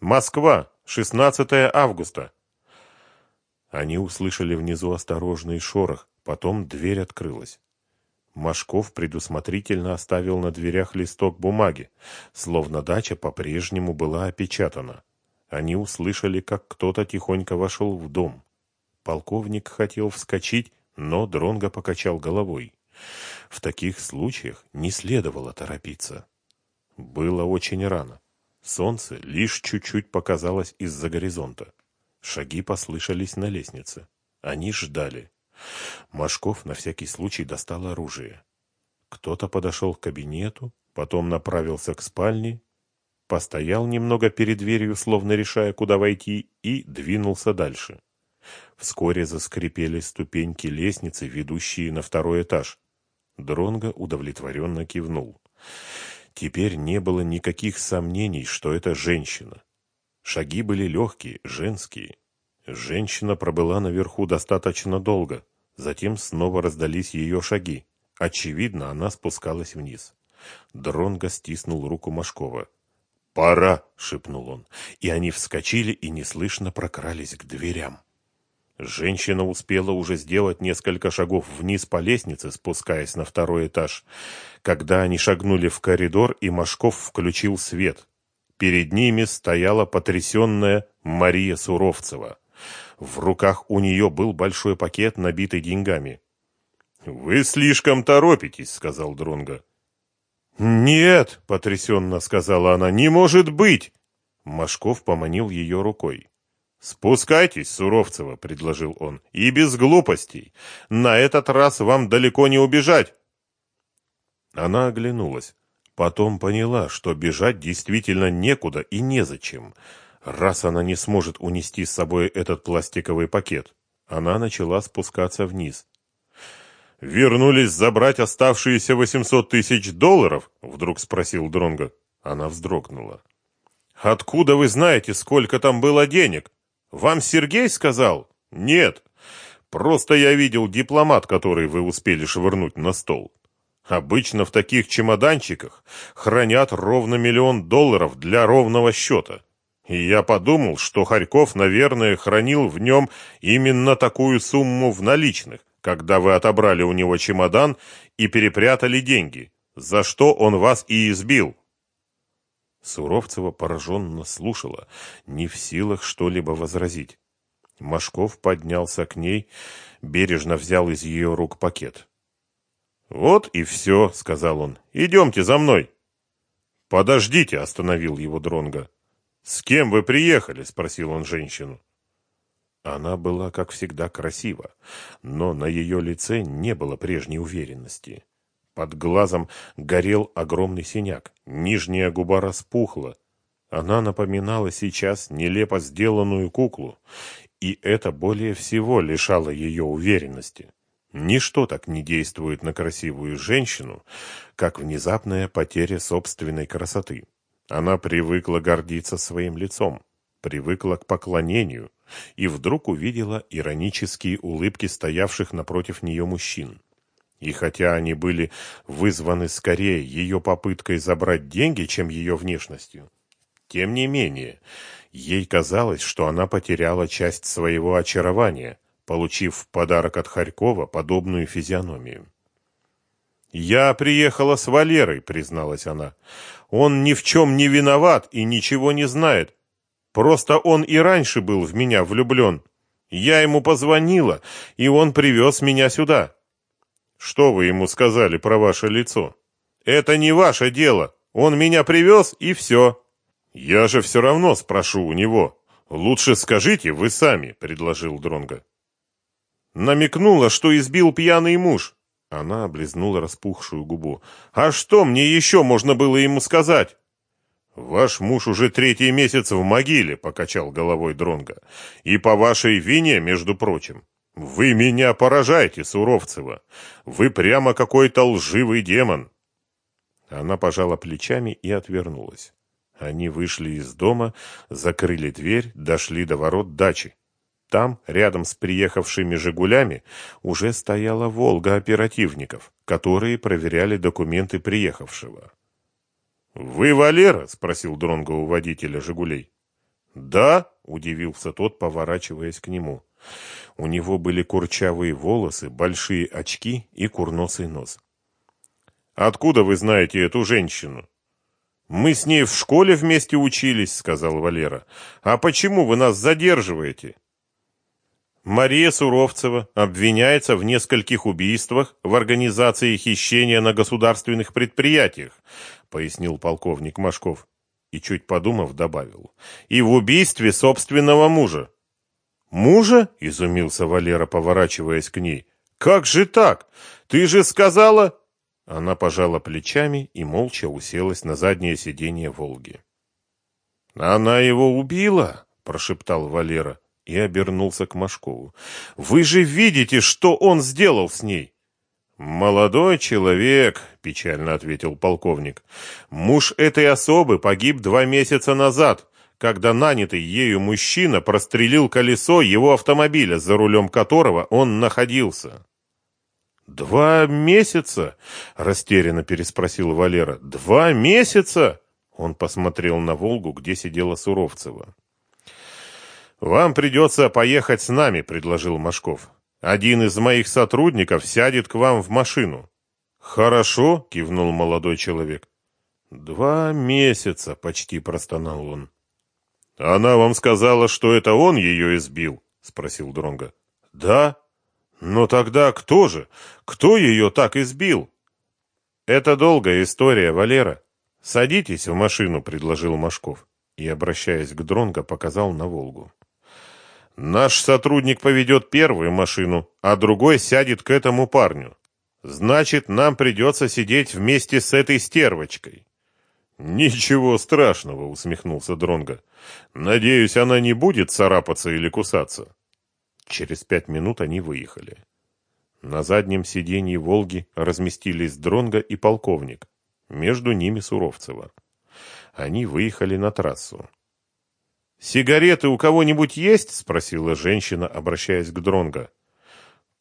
Москва, 16 августа. Они услышали внизу осторожный шорох, потом дверь открылась. Машков предусмотрительно оставил на дверях листок бумаги, словно дача по-прежнему была опечатана. Они услышали, как кто-то тихонько вошел в дом. Полковник хотел вскочить, но Дронго покачал головой. В таких случаях не следовало торопиться. Было очень рано. Солнце лишь чуть-чуть показалось из-за горизонта. Шаги послышались на лестнице. Они ждали. Машков на всякий случай достал оружие. Кто-то подошел к кабинету, потом направился к спальне, постоял немного перед дверью, словно решая, куда войти, и двинулся дальше. Вскоре заскрипели ступеньки лестницы, ведущие на второй этаж. Дронго удовлетворенно кивнул. Теперь не было никаких сомнений, что это женщина. Шаги были легкие, женские. Женщина пробыла наверху достаточно долго. Затем снова раздались ее шаги. Очевидно, она спускалась вниз. Дронго стиснул руку Машкова. «Пора!» — шепнул он. И они вскочили и неслышно прокрались к дверям. Женщина успела уже сделать несколько шагов вниз по лестнице, спускаясь на второй этаж. Когда они шагнули в коридор, и Машков включил свет. Перед ними стояла потрясенная Мария Суровцева. В руках у нее был большой пакет, набитый деньгами. «Вы слишком торопитесь», — сказал Дронго. «Нет», — потрясенно сказала она, — «не может быть!» Машков поманил ее рукой. «Спускайтесь, Суровцева», — предложил он, — «и без глупостей. На этот раз вам далеко не убежать». Она оглянулась. Потом поняла, что бежать действительно некуда и незачем. Раз она не сможет унести с собой этот пластиковый пакет, она начала спускаться вниз. «Вернулись забрать оставшиеся восемьсот тысяч долларов?» — вдруг спросил Дронго. Она вздрогнула. «Откуда вы знаете, сколько там было денег?» Вам Сергей сказал? Нет. Просто я видел дипломат, который вы успели швырнуть на стол. Обычно в таких чемоданчиках хранят ровно миллион долларов для ровного счета. И я подумал, что Харьков, наверное, хранил в нем именно такую сумму в наличных, когда вы отобрали у него чемодан и перепрятали деньги, за что он вас и избил. Суровцева пораженно слушала, не в силах что-либо возразить. Машков поднялся к ней, бережно взял из ее рук пакет. «Вот и все», — сказал он. «Идемте за мной». «Подождите», — остановил его Дронга. «С кем вы приехали?» — спросил он женщину. Она была, как всегда, красива, но на ее лице не было прежней уверенности. Под глазом горел огромный синяк, нижняя губа распухла. Она напоминала сейчас нелепо сделанную куклу, и это более всего лишало ее уверенности. Ничто так не действует на красивую женщину, как внезапная потеря собственной красоты. Она привыкла гордиться своим лицом, привыкла к поклонению, и вдруг увидела иронические улыбки стоявших напротив нее мужчин. И хотя они были вызваны скорее ее попыткой забрать деньги, чем ее внешностью, тем не менее, ей казалось, что она потеряла часть своего очарования, получив в подарок от Харькова подобную физиономию. «Я приехала с Валерой», — призналась она. «Он ни в чем не виноват и ничего не знает. Просто он и раньше был в меня влюблен. Я ему позвонила, и он привез меня сюда». Что вы ему сказали про ваше лицо? Это не ваше дело. Он меня привез, и все. Я же все равно спрошу у него. Лучше скажите вы сами, предложил Дронга. Намекнула, что избил пьяный муж. Она облизнула распухшую губу. А что мне еще можно было ему сказать? Ваш муж уже третий месяц в могиле, покачал головой Дронга. И по вашей вине, между прочим. «Вы меня поражаете, Суровцева! Вы прямо какой-то лживый демон!» Она пожала плечами и отвернулась. Они вышли из дома, закрыли дверь, дошли до ворот дачи. Там, рядом с приехавшими «Жигулями», уже стояла «Волга» оперативников, которые проверяли документы приехавшего. «Вы Валера?» — спросил Дронго у водителя «Жигулей». Да, удивился тот, поворачиваясь к нему. У него были курчавые волосы, большие очки и курносый нос. Откуда вы знаете эту женщину? Мы с ней в школе вместе учились, сказал Валера. А почему вы нас задерживаете? Мария Суровцева обвиняется в нескольких убийствах в организации хищения на государственных предприятиях, пояснил полковник Машков и чуть подумав добавил: и в убийстве собственного мужа. Мужа? изумился Валера, поворачиваясь к ней. Как же так? Ты же сказала Она пожала плечами и молча уселась на заднее сиденье Волги. Она его убила, прошептал Валера и обернулся к Машкову. Вы же видите, что он сделал с ней. Молодой человек, печально ответил полковник. Муж этой особы погиб два месяца назад, когда нанятый ею мужчина прострелил колесо его автомобиля, за рулем которого он находился. Два месяца? растерянно переспросил Валера. Два месяца? Он посмотрел на Волгу, где сидела Суровцева. «Вам придется поехать с нами», — предложил Машков. «Один из моих сотрудников сядет к вам в машину». «Хорошо», — кивнул молодой человек. «Два месяца», — почти простонал он. «Она вам сказала, что это он ее избил?» — спросил Дронга. «Да? Но тогда кто же? Кто ее так избил?» «Это долгая история, Валера. Садитесь в машину», — предложил Машков и, обращаясь к Дронго, показал на Волгу. Наш сотрудник поведет первую машину, а другой сядет к этому парню. Значит, нам придется сидеть вместе с этой стервочкой. Ничего страшного, усмехнулся Дронга. Надеюсь, она не будет царапаться или кусаться. Через пять минут они выехали. На заднем сиденье Волги разместились Дронга и полковник. Между ними Суровцева. Они выехали на трассу. «Сигареты у кого-нибудь есть?» — спросила женщина, обращаясь к Дронго.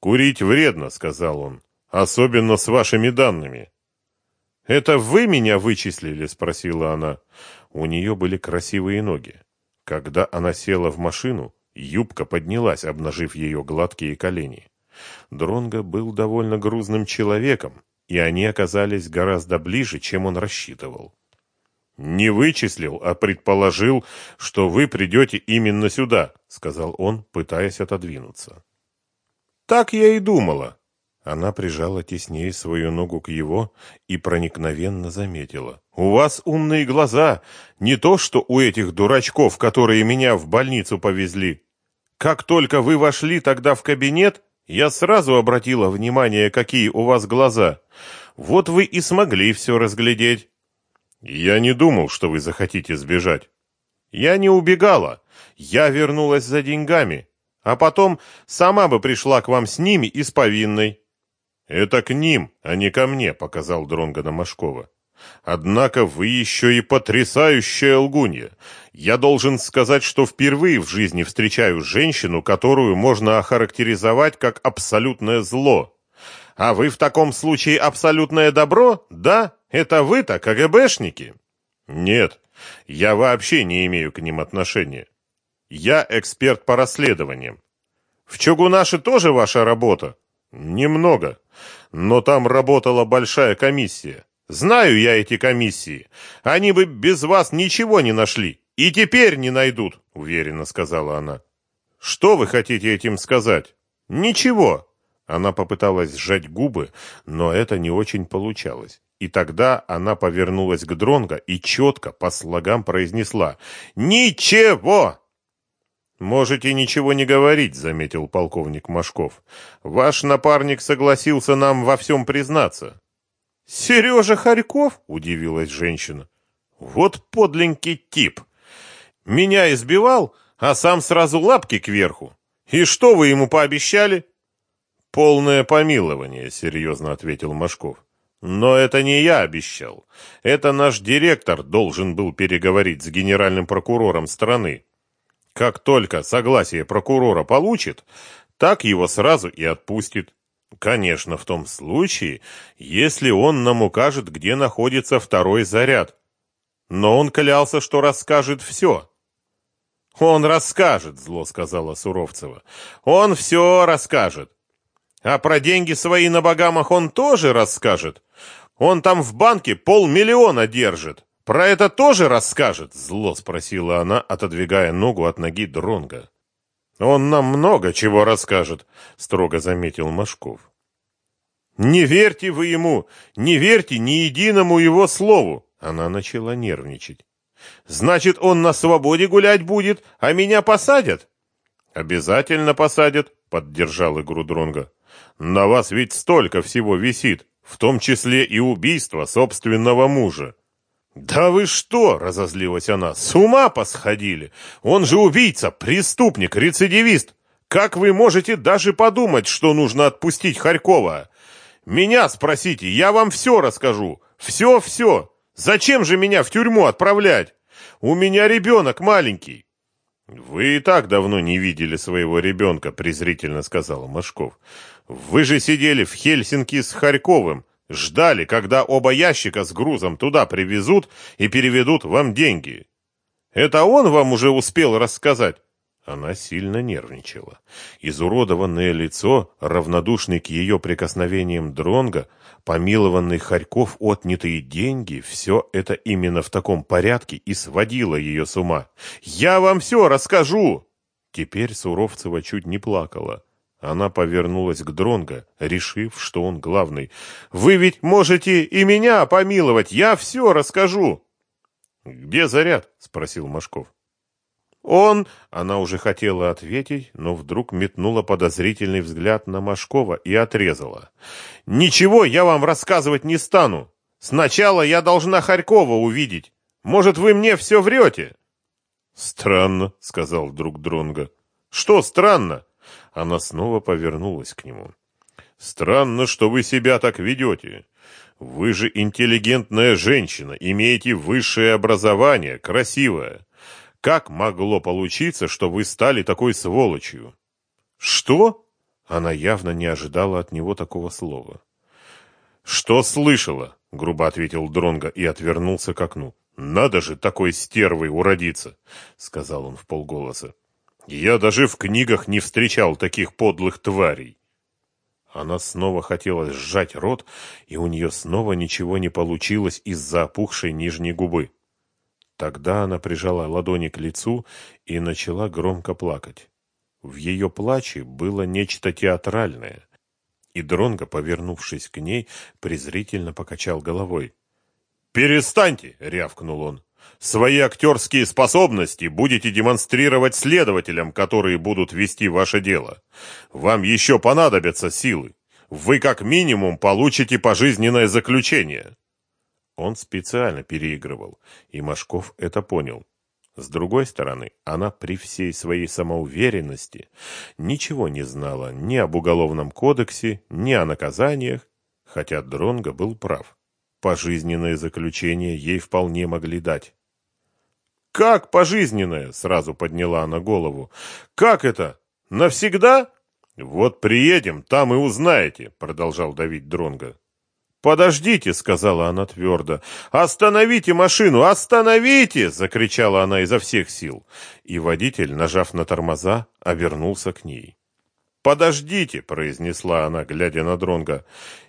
«Курить вредно», — сказал он, — «особенно с вашими данными». «Это вы меня вычислили?» — спросила она. У нее были красивые ноги. Когда она села в машину, юбка поднялась, обнажив ее гладкие колени. Дронго был довольно грузным человеком, и они оказались гораздо ближе, чем он рассчитывал. «Не вычислил, а предположил, что вы придете именно сюда», — сказал он, пытаясь отодвинуться. «Так я и думала». Она прижала теснее свою ногу к его и проникновенно заметила. «У вас умные глаза, не то что у этих дурачков, которые меня в больницу повезли. Как только вы вошли тогда в кабинет, я сразу обратила внимание, какие у вас глаза. Вот вы и смогли все разглядеть». Я не думал, что вы захотите сбежать. Я не убегала. Я вернулась за деньгами, а потом сама бы пришла к вам с ними и с повинной. Это к ним, а не ко мне, показал Дронго на Машкова. Однако вы еще и потрясающая лгунья. Я должен сказать, что впервые в жизни встречаю женщину, которую можно охарактеризовать как абсолютное зло. А вы в таком случае абсолютное добро? Да? Это вы-то КГБшники? Нет, я вообще не имею к ним отношения. Я эксперт по расследованиям. В Чугунаше тоже ваша работа? Немного. Но там работала большая комиссия. Знаю я эти комиссии. Они бы без вас ничего не нашли. И теперь не найдут, уверенно сказала она. Что вы хотите этим сказать? Ничего. Она попыталась сжать губы, но это не очень получалось. И тогда она повернулась к Дронго и четко по слогам произнесла «Ничего!» «Можете ничего не говорить», — заметил полковник Машков. «Ваш напарник согласился нам во всем признаться». «Сережа Харьков?» — удивилась женщина. «Вот подленький тип. Меня избивал, а сам сразу лапки кверху. И что вы ему пообещали?» «Полное помилование», — серьезно ответил Машков. Но это не я обещал. Это наш директор должен был переговорить с генеральным прокурором страны. Как только согласие прокурора получит, так его сразу и отпустит. Конечно, в том случае, если он нам укажет, где находится второй заряд. Но он клялся, что расскажет все. Он расскажет, зло сказала Суровцева. Он все расскажет. А про деньги свои на Багамах он тоже расскажет. Он там в банке полмиллиона держит. Про это тоже расскажет, зло спросила она, отодвигая ногу от ноги Дронга. Он нам много чего расскажет, строго заметил Машков. Не верьте вы ему, не верьте ни единому его слову. Она начала нервничать. Значит, он на свободе гулять будет, а меня посадят? Обязательно посадят, поддержал игру Дронга. На вас ведь столько всего висит, в том числе и убийство собственного мужа. Да вы что, разозлилась она. С ума посходили. Он же убийца, преступник, рецидивист. Как вы можете даже подумать, что нужно отпустить Харькова? Меня спросите, я вам все расскажу. Все-все. Зачем же меня в тюрьму отправлять? У меня ребенок маленький. Вы и так давно не видели своего ребенка, презрительно сказал Машков. Вы же сидели в Хельсинки с Харьковым, ждали, когда оба ящика с грузом туда привезут и переведут вам деньги. Это он вам уже успел рассказать? Она сильно нервничала. Изуродованное лицо, равнодушный к ее прикосновениям Дронга, помилованный Харьков, отнятые деньги — все это именно в таком порядке и сводило ее с ума. «Я вам все расскажу!» Теперь Суровцева чуть не плакала. Она повернулась к Дронго, решив, что он главный. «Вы ведь можете и меня помиловать, я все расскажу!» «Где заряд?» — спросил Машков. Он, она уже хотела ответить, но вдруг метнула подозрительный взгляд на Машкова и отрезала. Ничего я вам рассказывать не стану. Сначала я должна Харькова увидеть. Может, вы мне все врете? Странно, сказал вдруг Дронга. Что странно? Она снова повернулась к нему. Странно, что вы себя так ведете. Вы же интеллигентная женщина, имеете высшее образование, красивая. Как могло получиться, что вы стали такой сволочью? Что? Она явно не ожидала от него такого слова. Что слышала? грубо ответил Дронга и отвернулся к окну. Надо же такой стервой уродиться, сказал он вполголоса. Я даже в книгах не встречал таких подлых тварей. Она снова хотела сжать рот, и у нее снова ничего не получилось из-за опухшей нижней губы. Тогда она прижала ладони к лицу и начала громко плакать. В ее плаче было нечто театральное. И Дронго, повернувшись к ней, презрительно покачал головой. «Перестаньте!» — рявкнул он. «Свои актерские способности будете демонстрировать следователям, которые будут вести ваше дело. Вам еще понадобятся силы. Вы как минимум получите пожизненное заключение». Он специально переигрывал, и Машков это понял. С другой стороны, она при всей своей самоуверенности ничего не знала ни об уголовном кодексе, ни о наказаниях, хотя Дронго был прав. Пожизненное заключение ей вполне могли дать. «Как пожизненное?» — сразу подняла она голову. «Как это? Навсегда?» «Вот приедем, там и узнаете», — продолжал давить Дронго. «Подождите», — сказала она твердо. «Остановите машину! Остановите!» — закричала она изо всех сил. И водитель, нажав на тормоза, обернулся к ней. «Подождите», — произнесла она, глядя на Дронга.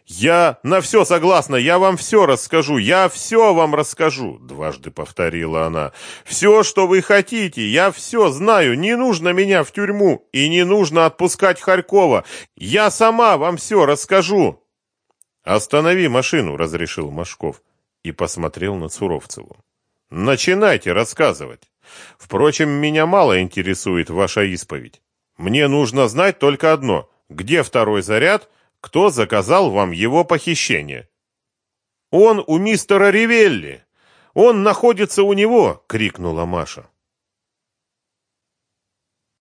«Я на все согласна, я вам все расскажу, я все вам расскажу», — дважды повторила она. «Все, что вы хотите, я все знаю, не нужно меня в тюрьму и не нужно отпускать Харькова. Я сама вам все расскажу». «Останови машину», — разрешил Машков и посмотрел на Суровцеву. «Начинайте рассказывать. Впрочем, меня мало интересует ваша исповедь. Мне нужно знать только одно. Где второй заряд? Кто заказал вам его похищение?» «Он у мистера Ривелли. Он находится у него!» — крикнула Маша.